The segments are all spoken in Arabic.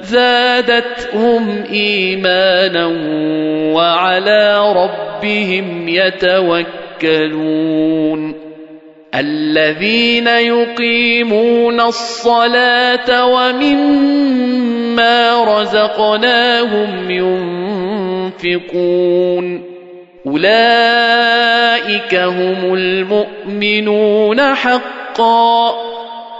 زادتهم إيمانا وعلى ربهم يتوكلون. الذين يقيمون الصلاة ومما رزقناهم ينفقون. أولئك هم المؤمنون حقا.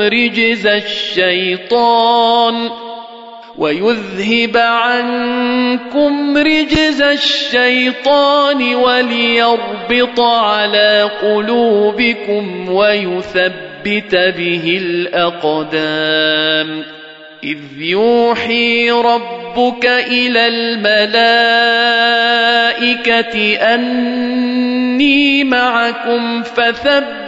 رجز الشيطان ويذهب عنكم رجز الشيطان وليربط على قلوبكم ويثبت به الأقدام إذ يوحي ربك إلى الملائكة أني معكم فثبتوا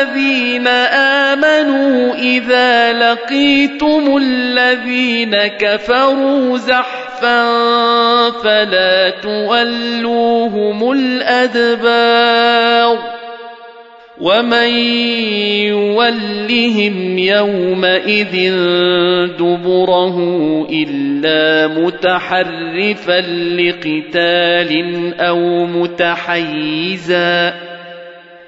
الذين آمنوا إذا لقيتم الذين كفروا زحفا فلا تولوهم الأدبار ومن يولهم يومئذ دبره إلا متحرفا لقتال أو متحيزا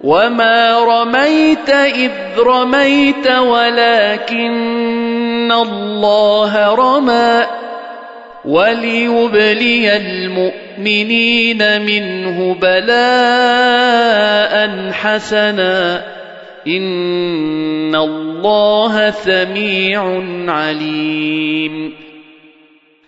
وما رميت اذ رميت ولكن الله رمى وليبلي المؤمنين منه بلاء حسنا ان الله سميع عليم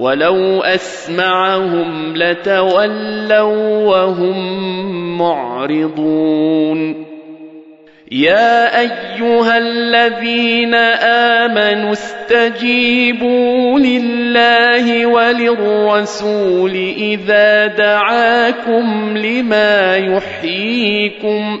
ولو اسمعهم لتولوا وهم معرضون يا ايها الذين امنوا استجيبوا لله وللرسول اذا دعاكم لما يحييكم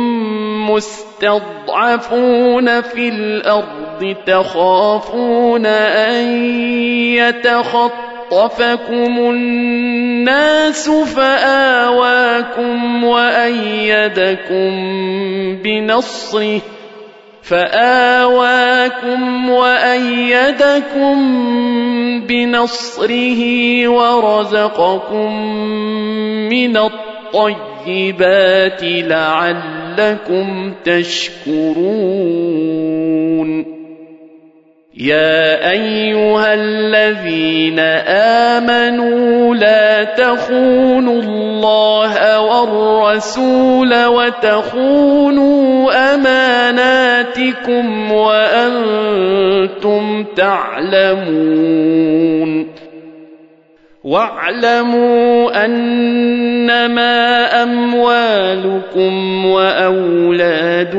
مستضعفون في الأرض تخافون أن يتخطفكم الناس فآواكم وأيدكم بنصره فآواكم وأيدكم بنصره ورزقكم من الطيبات لعلكم تشكرون. يا أيها الذين آمنوا لا تخونوا الله والرسول وتخونوا أماناتكم وأنتم تعلمون. واعلموا أنما أموالكم وأولادكم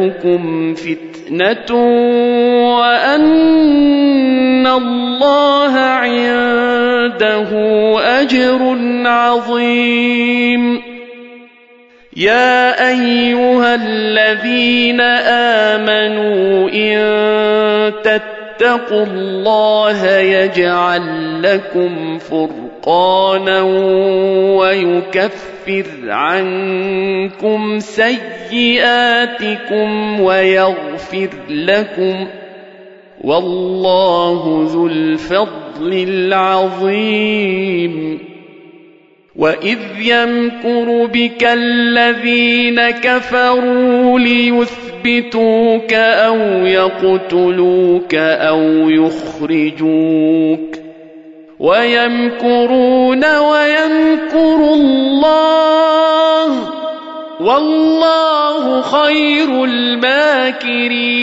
فتنة وأن الله عنده أجر عظيم. يا أيها الذين آمنوا إن تتقوا الله يجعل لكم فرقانا ويكفر عنكم سيئاتكم ويغفر لكم والله ذو الفضل العظيم. واذ يمكر بك الذين كفروا ليثبتوك أو يقتلوك أو يخرجوك ويمكرون ويمكر الله والله خير الماكرين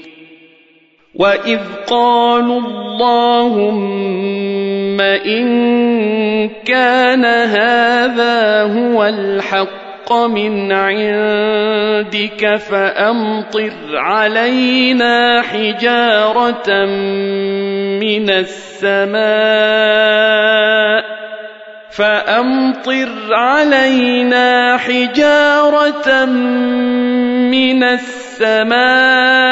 واذ قالوا اللهم ان كان هذا هو الحق من عندك فامطر علينا حجاره من السماء فامطر علينا حجاره من السماء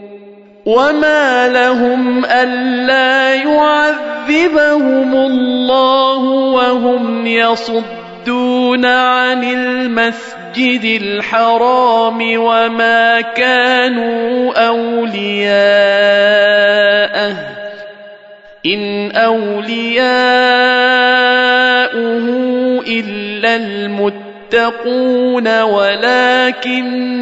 وما لهم الا يعذبهم الله وهم يصدون عن المسجد الحرام وما كانوا اولياءه ان اولياؤه الا المتقون ولكن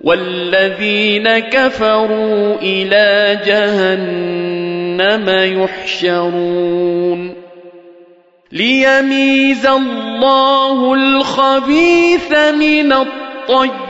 والذين كفروا إلى جهنم يحشرون ليميز الله الخبيث من الطيب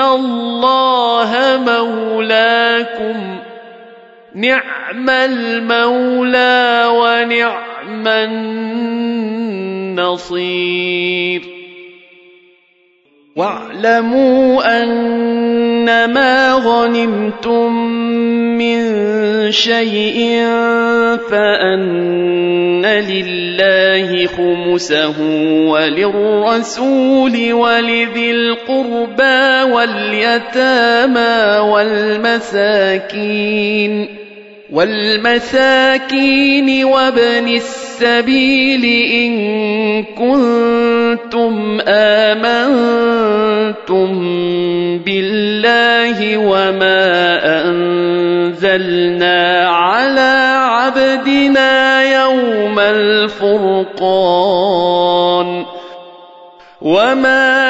الله مولاكم. نعم المولى ونعم النصير. واعلموا أنما غنمتم من شيء فأن لله خمسه وللرسول ولذي القربى واليتامى والمساكين والمساكين وابن السبيل إن كنتم آمنتم بالله وما أنزلنا على عبدنا يوم الفرقان وما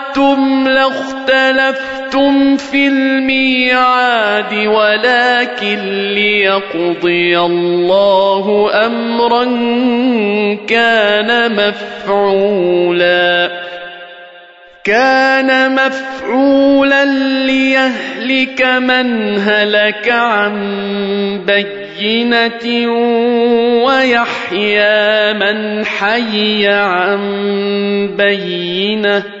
لاختلفتم في الميعاد ولكن ليقضي الله امرا كان مفعولا كان مفعولا ليهلك من هلك عن بينة ويحيى من حي عن بينه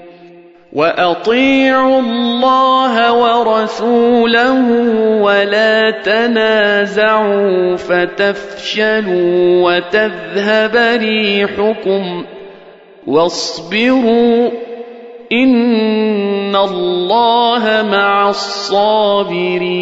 واطيعوا الله ورسوله ولا تنازعوا فتفشلوا وتذهب ريحكم واصبروا ان الله مع الصابرين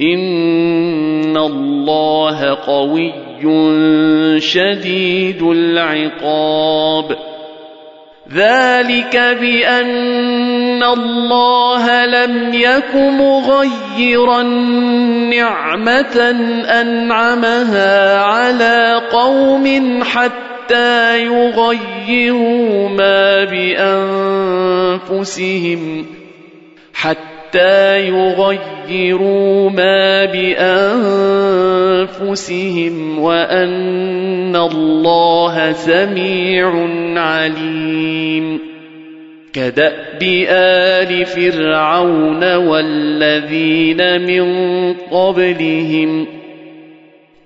ان الله قوي شديد العقاب ذلك بان الله لم يك مغيرا نعمه انعمها على قوم حتى يغيروا ما بانفسهم حتى حتى يغيروا ما بانفسهم وان الله سميع عليم كداب ال فرعون والذين من قبلهم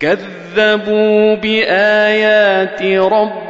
كذبوا بايات ربهم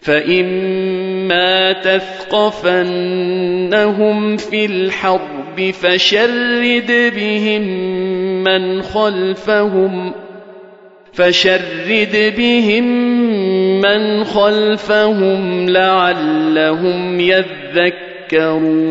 فإما تثقفنهم في الحرب فشرد بهم من خلفهم فشرد بهم من خلفهم لعلهم يذكرون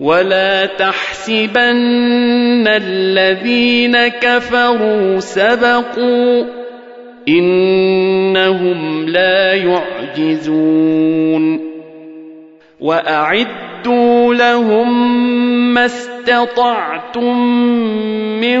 ولا تحسبن الذين كفروا سبقوا انهم لا يعجزون واعدوا لهم ما استطعتم من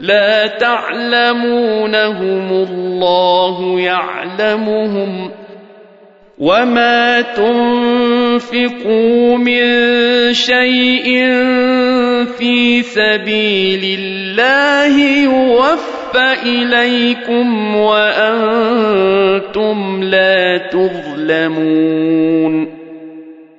لا تعلمونهم الله يعلمهم وما تنفقوا من شيء في سبيل الله يوفى إليكم وأنتم لا تظلمون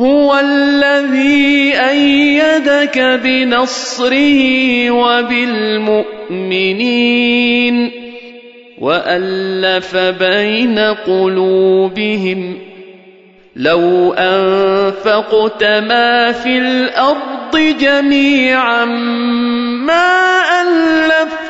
هو الذي أيدك بنصره وبالمؤمنين وألف بين قلوبهم لو أنفقت ما في الأرض جميعا ما ألفت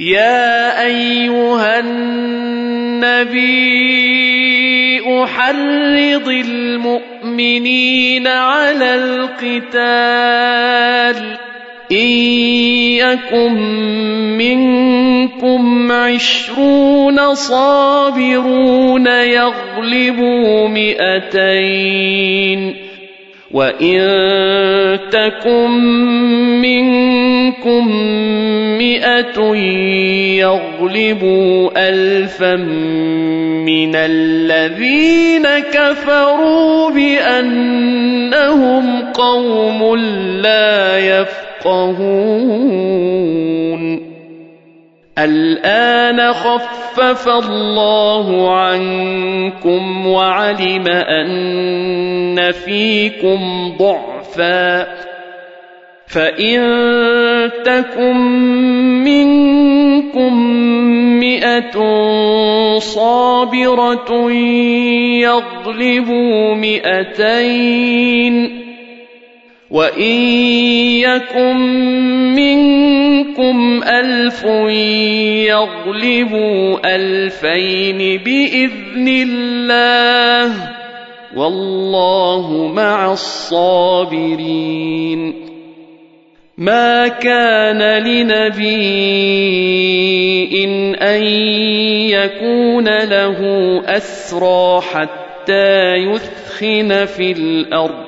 يا أيها النبي حرض المؤمنين على القتال. إن يكن منكم عشرون صابرون يغلبوا مئتين. وإن تكن منكم مئة يغلبوا ألفا من الذين كفروا بأنهم قوم لا يفقهون الآن خفف الله عنكم وعلم أن فيكم ضعفا فإن تكن منكم مئة صابرة يغلبوا مئتين وإن يكن منكم ألف يغلبوا ألفين بإذن الله والله مع الصابرين ما كان لنبي إن أن يكون له أسرى حتى يثخن في الأرض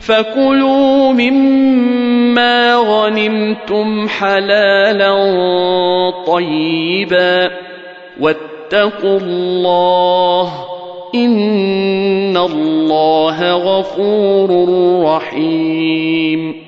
فكلوا مما غنمتم حلالا طيبا واتقوا الله ان الله غفور رحيم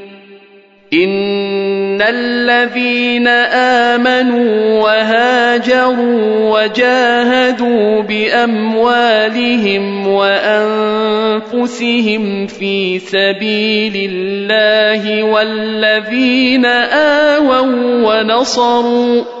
ان الذين امنوا وهاجروا وجاهدوا باموالهم وانفسهم في سبيل الله والذين اووا ونصروا